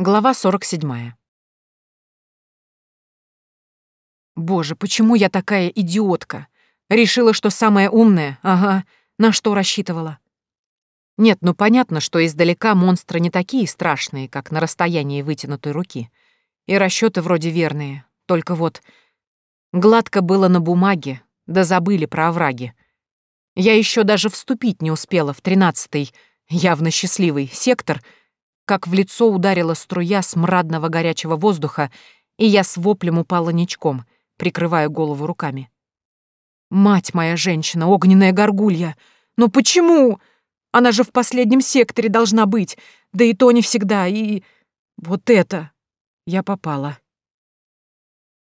Глава 47. Боже, почему я такая идиотка? Решила, что самая умная, ага, на что рассчитывала? Нет, ну понятно, что издалека монстры не такие страшные, как на расстоянии вытянутой руки. И расчеты вроде верные, только вот... Гладко было на бумаге, да забыли про овраги. Я еще даже вступить не успела в тринадцатый, явно счастливый, сектор — как в лицо ударила струя смрадного горячего воздуха, и я с воплем упала ничком, прикрывая голову руками. «Мать моя женщина, огненная горгулья! Но почему? Она же в последнем секторе должна быть, да и то не всегда, и... Вот это! Я попала».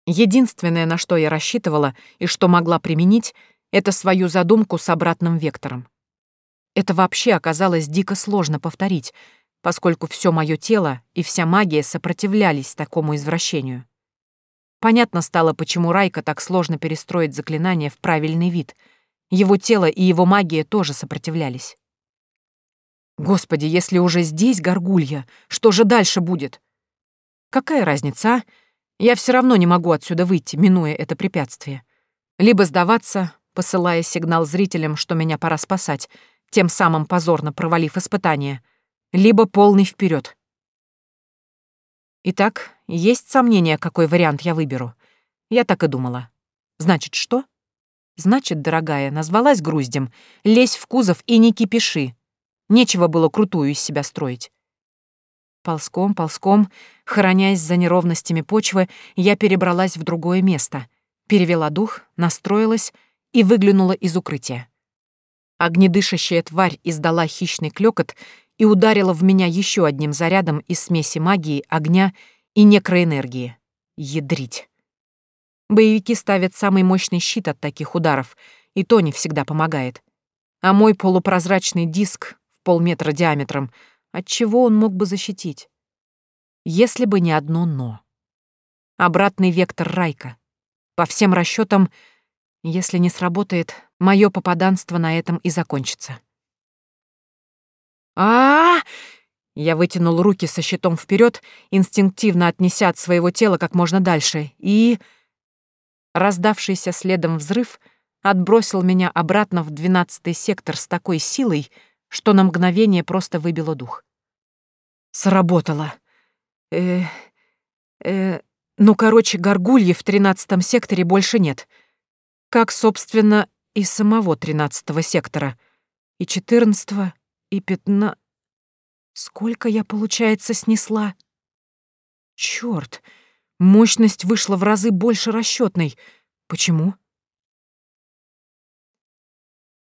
Единственное, на что я рассчитывала и что могла применить, это свою задумку с обратным вектором. Это вообще оказалось дико сложно повторить, поскольку все мое тело и вся магия сопротивлялись такому извращению. Понятно стало, почему Райка так сложно перестроить заклинание в правильный вид. Его тело и его магия тоже сопротивлялись. Господи, если уже здесь горгулья, что же дальше будет? Какая разница, а? Я все равно не могу отсюда выйти, минуя это препятствие. Либо сдаваться, посылая сигнал зрителям, что меня пора спасать, тем самым позорно провалив испытание — либо полный вперед. Итак, есть сомнения, какой вариант я выберу. Я так и думала. Значит, что? Значит, дорогая, назвалась груздем, лезь в кузов и не кипиши. Нечего было крутую из себя строить. Ползком, ползком, хоронясь за неровностями почвы, я перебралась в другое место, перевела дух, настроилась и выглянула из укрытия. Огнедышащая тварь издала хищный клёкот и ударила в меня еще одним зарядом из смеси магии, огня и некроэнергии. Ядрить. Боевики ставят самый мощный щит от таких ударов, и то не всегда помогает. А мой полупрозрачный диск в полметра диаметром, от чего он мог бы защитить? Если бы не одно «но». Обратный вектор Райка. По всем расчетам, если не сработает, мое попаданство на этом и закончится а, Я вытянул руки со щитом вперед, инстинктивно отнеся от своего тела как можно дальше, и... Раздавшийся следом взрыв отбросил меня обратно в двенадцатый сектор с такой силой, что на мгновение просто выбило дух. Сработало. Э, э, ну, короче, горгульи в тринадцатом секторе больше нет. Как, собственно, и самого тринадцатого сектора. И четырнадцатого, и пятна... Сколько я, получается, снесла? Чёрт, мощность вышла в разы больше расчетной. Почему?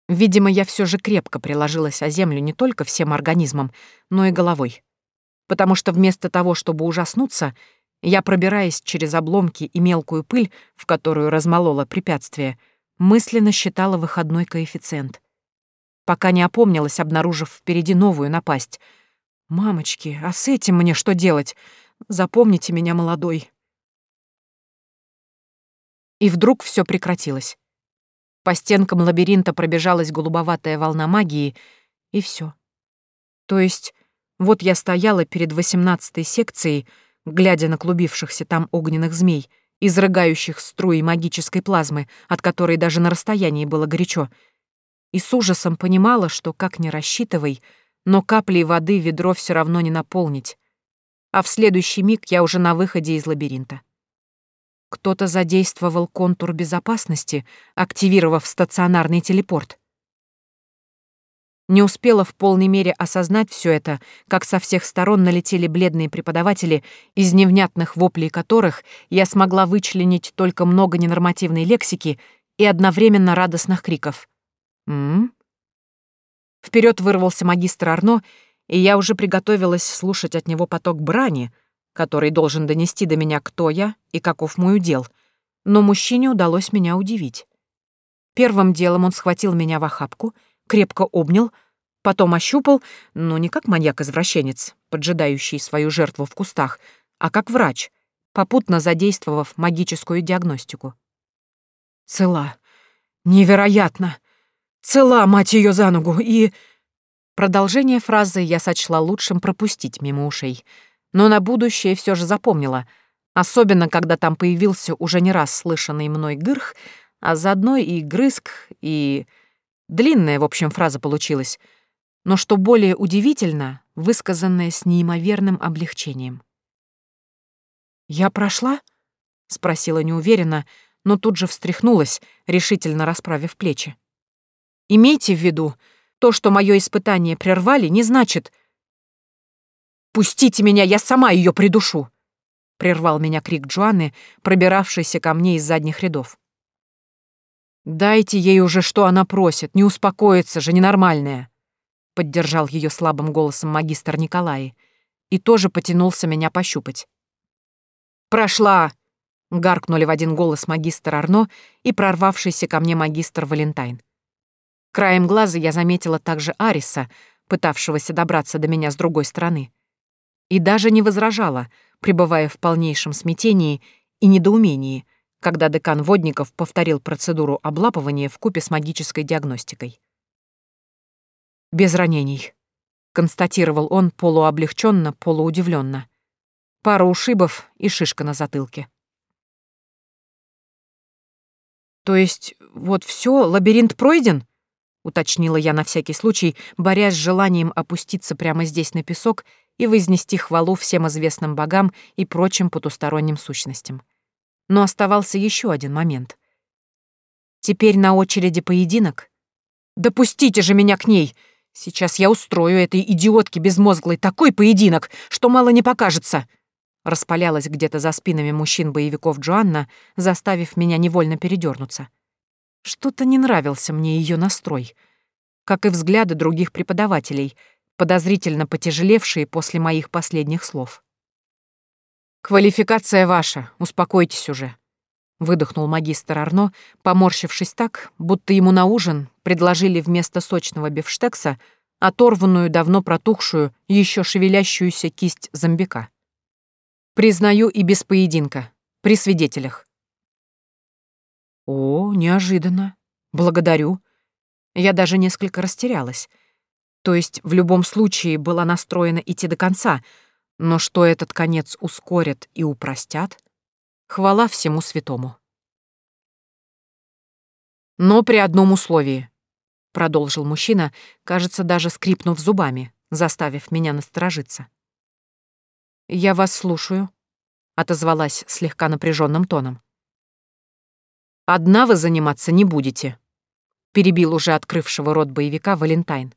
Видимо, я все же крепко приложилась о землю не только всем организмом, но и головой. Потому что вместо того, чтобы ужаснуться, я, пробираясь через обломки и мелкую пыль, в которую размолола препятствие, мысленно считала выходной коэффициент — пока не опомнилась, обнаружив впереди новую напасть. «Мамочки, а с этим мне что делать? Запомните меня, молодой». И вдруг все прекратилось. По стенкам лабиринта пробежалась голубоватая волна магии, и все. То есть, вот я стояла перед восемнадцатой секцией, глядя на клубившихся там огненных змей, изрыгающих струи магической плазмы, от которой даже на расстоянии было горячо — и с ужасом понимала, что как ни рассчитывай, но каплей воды ведро все равно не наполнить. А в следующий миг я уже на выходе из лабиринта. Кто-то задействовал контур безопасности, активировав стационарный телепорт. Не успела в полной мере осознать все это, как со всех сторон налетели бледные преподаватели, из невнятных воплей которых я смогла вычленить только много ненормативной лексики и одновременно радостных криков. «М?», Вперед вырвался магистр Арно, и я уже приготовилась слушать от него поток брани, который должен донести до меня, кто я и каков мой удел. Но мужчине удалось меня удивить. Первым делом он схватил меня в охапку, крепко обнял, потом ощупал, но не как маньяк-извращенец, поджидающий свою жертву в кустах, а как врач, попутно задействовав магическую диагностику. «Цела. Невероятно!» Цела, мать ее за ногу, и...» Продолжение фразы я сочла лучшим пропустить мимо ушей. но на будущее все же запомнила, особенно когда там появился уже не раз слышанный мной гырх, а заодно и грызг, и... Длинная, в общем, фраза получилась, но что более удивительно, высказанная с неимоверным облегчением. «Я прошла?» — спросила неуверенно, но тут же встряхнулась, решительно расправив плечи. «Имейте в виду, то, что мое испытание прервали, не значит...» «Пустите меня, я сама ее придушу!» — прервал меня крик Джоанны, пробиравшийся ко мне из задних рядов. «Дайте ей уже, что она просит, не успокоится же, ненормальная!» — поддержал ее слабым голосом магистр Николай и тоже потянулся меня пощупать. «Прошла!» — гаркнули в один голос магистр Арно и прорвавшийся ко мне магистр Валентайн. Краем глаза я заметила также Ариса, пытавшегося добраться до меня с другой стороны. И даже не возражала, пребывая в полнейшем смятении и недоумении — когда декан Водников повторил процедуру облапывания в купе с магической диагностикой. «Без ранений», — констатировал он полуоблегченно, полуудивленно. Пара ушибов и шишка на затылке. «То есть вот все, лабиринт пройден?» — уточнила я на всякий случай, борясь с желанием опуститься прямо здесь на песок и вознести хвалу всем известным богам и прочим потусторонним сущностям. Но оставался еще один момент. Теперь на очереди поединок. «Допустите же меня к ней! Сейчас я устрою этой идиотке безмозглой такой поединок, что мало не покажется!» Распалялась где-то за спинами мужчин-боевиков Джоанна, заставив меня невольно передернуться. Что-то не нравился мне ее настрой, как и взгляды других преподавателей, подозрительно потяжелевшие после моих последних слов. «Квалификация ваша, успокойтесь уже», — выдохнул магистр Арно, поморщившись так, будто ему на ужин предложили вместо сочного бифштекса оторванную, давно протухшую, еще шевелящуюся кисть зомбика. «Признаю и без поединка, при свидетелях». «О, неожиданно. Благодарю». Я даже несколько растерялась. То есть в любом случае была настроена идти до конца — но что этот конец ускорят и упростят, хвала всему святому. Но при одном условии, — продолжил мужчина, кажется, даже скрипнув зубами, заставив меня насторожиться. «Я вас слушаю», — отозвалась слегка напряженным тоном. «Одна вы заниматься не будете», — перебил уже открывшего рот боевика Валентайн.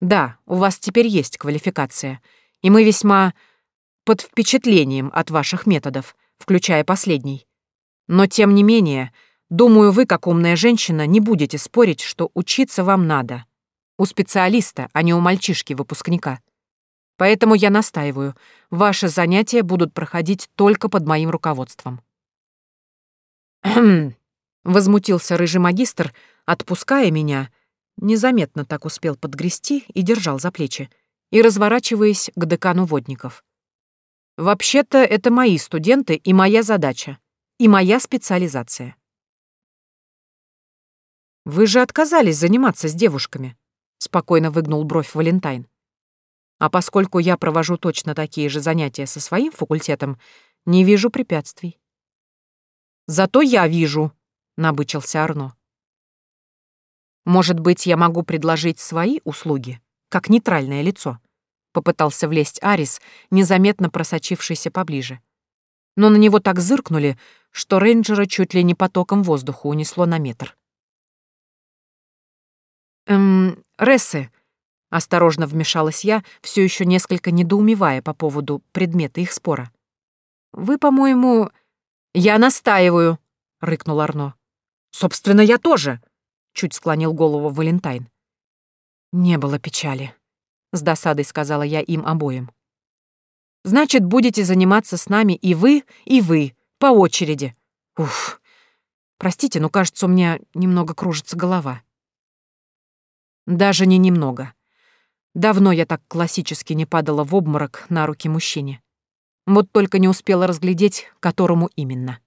«Да, у вас теперь есть квалификация — и мы весьма под впечатлением от ваших методов, включая последний. Но тем не менее, думаю, вы, как умная женщина, не будете спорить, что учиться вам надо. У специалиста, а не у мальчишки-выпускника. Поэтому я настаиваю, ваши занятия будут проходить только под моим руководством. Возмутился рыжий магистр, отпуская меня, незаметно так успел подгрести и держал за плечи, и разворачиваясь к декану водников. «Вообще-то это мои студенты и моя задача, и моя специализация». «Вы же отказались заниматься с девушками», — спокойно выгнул бровь Валентайн. «А поскольку я провожу точно такие же занятия со своим факультетом, не вижу препятствий». «Зато я вижу», — набычился Арно. «Может быть, я могу предложить свои услуги?» как нейтральное лицо. Попытался влезть Арис, незаметно просочившийся поближе. Но на него так зыркнули, что рейнджера чуть ли не потоком воздуха унесло на метр. «Эм, Рессы», — осторожно вмешалась я, все еще несколько недоумевая по поводу предмета их спора. «Вы, по-моему...» «Я настаиваю», — рыкнул Арно. «Собственно, я тоже», — чуть склонил голову Валентайн. «Не было печали», — с досадой сказала я им обоим. «Значит, будете заниматься с нами и вы, и вы, по очереди. Уф. Простите, но, кажется, у меня немного кружится голова». Даже не немного. Давно я так классически не падала в обморок на руки мужчине. Вот только не успела разглядеть, которому именно.